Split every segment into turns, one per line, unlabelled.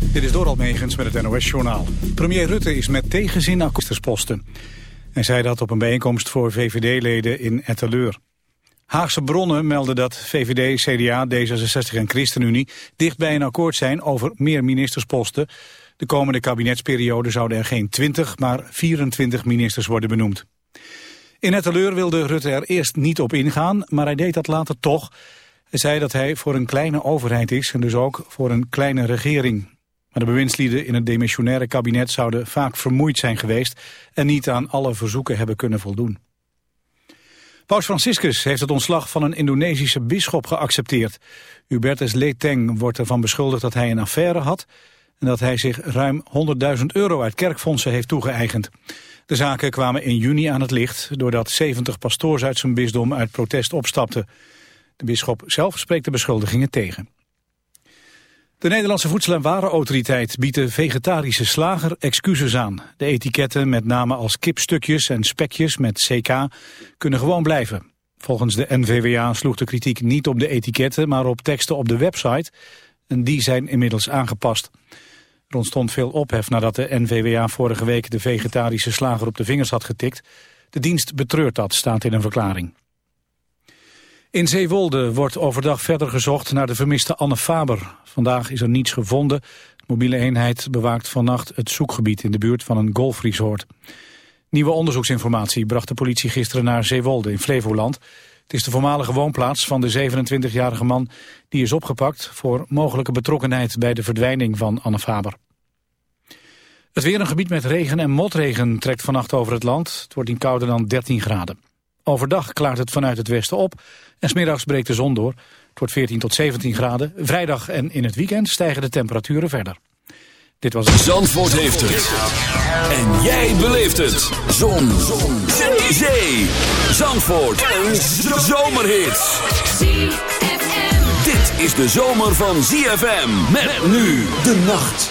Dit is Doral Megens met het NOS-journaal. Premier Rutte is met tegenzin akoestistersposten. Hij zei dat op een bijeenkomst voor VVD-leden in Etteleur. Haagse bronnen melden dat VVD, CDA, D66 en ChristenUnie... dicht bij een akkoord zijn over meer ministersposten. De komende kabinetsperiode zouden er geen 20, maar 24 ministers worden benoemd. In Etteleur wilde Rutte er eerst niet op ingaan, maar hij deed dat later toch... Hij zei dat hij voor een kleine overheid is en dus ook voor een kleine regering. Maar de bewindslieden in het demissionaire kabinet zouden vaak vermoeid zijn geweest en niet aan alle verzoeken hebben kunnen voldoen. Paus Franciscus heeft het ontslag van een Indonesische bisschop geaccepteerd. Hubertus Leteng wordt ervan beschuldigd dat hij een affaire had... en dat hij zich ruim 100.000 euro uit kerkfondsen heeft toegeëigend. De zaken kwamen in juni aan het licht... doordat 70 pastoors uit zijn bisdom uit protest opstapten. De bisschop zelf spreekt de beschuldigingen tegen. De Nederlandse Voedsel- en Warenautoriteit biedt de vegetarische slager excuses aan. De etiketten met namen als kipstukjes en spekjes met CK kunnen gewoon blijven. Volgens de NVWA sloeg de kritiek niet op de etiketten, maar op teksten op de website. En die zijn inmiddels aangepast. Er ontstond veel ophef nadat de NVWA vorige week de vegetarische slager op de vingers had getikt. De dienst betreurt dat, staat in een verklaring. In Zeewolde wordt overdag verder gezocht naar de vermiste Anne Faber. Vandaag is er niets gevonden. De mobiele eenheid bewaakt vannacht het zoekgebied in de buurt van een golfresort. Nieuwe onderzoeksinformatie bracht de politie gisteren naar Zeewolde in Flevoland. Het is de voormalige woonplaats van de 27-jarige man die is opgepakt voor mogelijke betrokkenheid bij de verdwijning van Anne Faber. Het weer een gebied met regen en motregen trekt vannacht over het land. Het wordt in kouder dan 13 graden. Overdag klaart het vanuit het westen op en smiddags breekt de zon door. Het wordt 14 tot 17 graden. Vrijdag en in het weekend stijgen de temperaturen verder.
Dit was het. Zandvoort heeft het. En jij beleeft het. Zon. zon. Zee. Zee. Zandvoort. Een zomerhit. Dit is de zomer van ZFM. Met nu de nacht.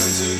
to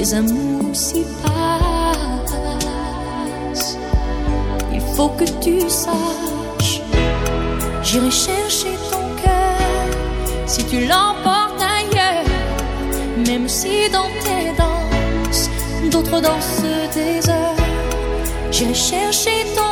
les amours s'y passent. Il faut que tu saches, j'irai chercher ton cœur si tu l'emportes ailleurs, même si dans tes danses, d'autres dansent des heures, j'irai chercher ton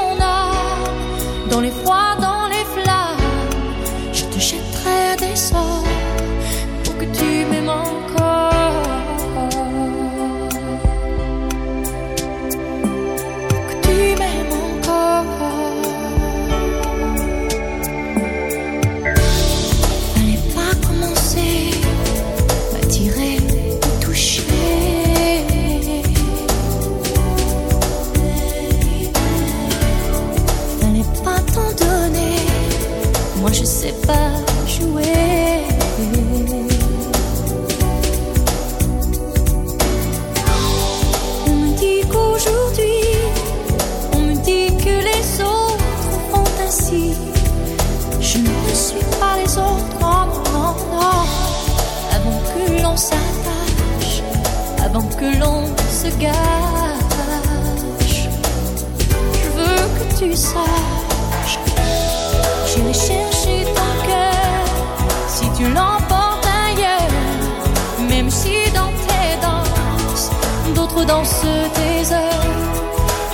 dans ce désert.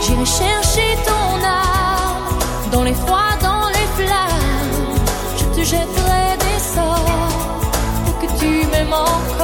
J'irai chercher ton âme dans les froids, dans les flammes. Je te jetterai des sorts pour que tu m'aimes encore.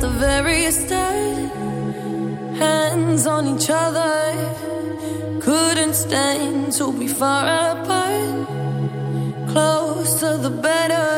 the very start, hands on each other. Couldn't stand to be far apart. Closer the better.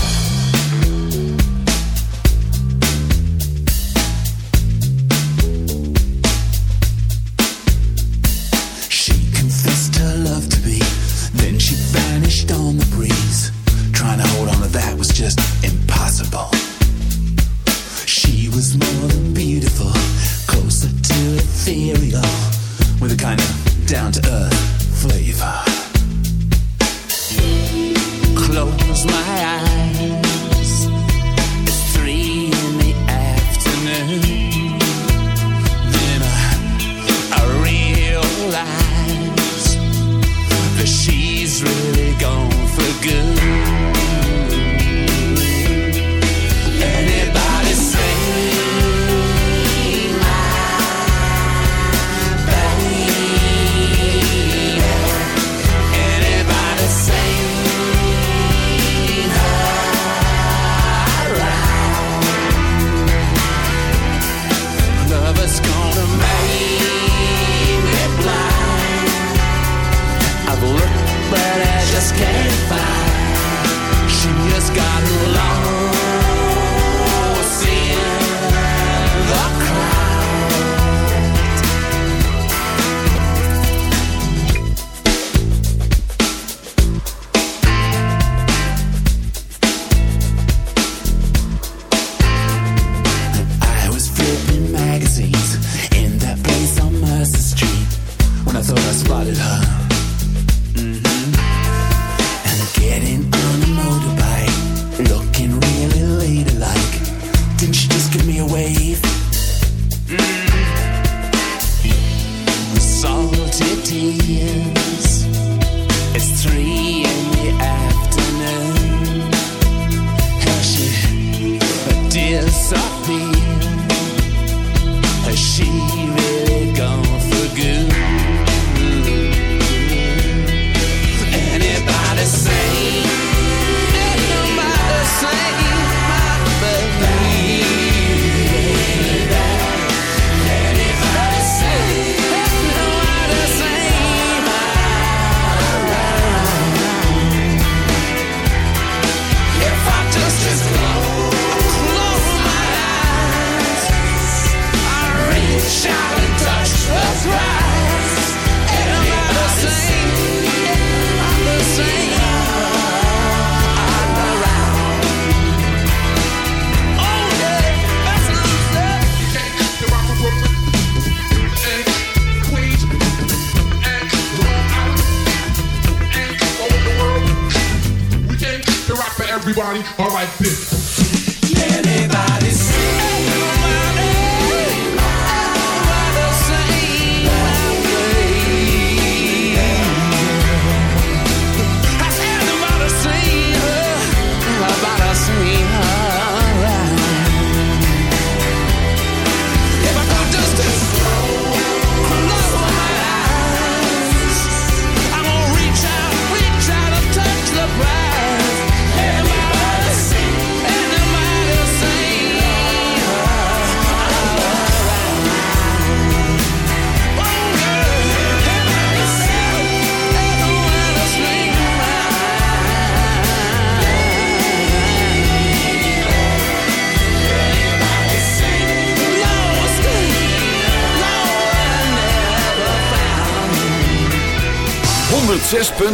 but I
just can't find. She
just got along.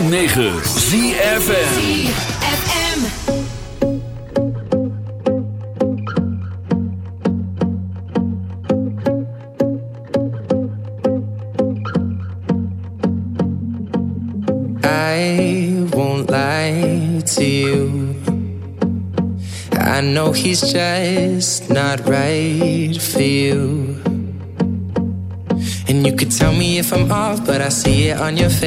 106.9 you. I know he's just not right for you. And you could tell me if I'm off, but I see it on your face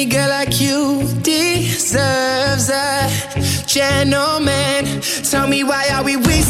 any girl like you deserves a gentleman. Tell me why are we wasting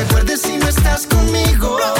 te acuerdes si no estás conmigo.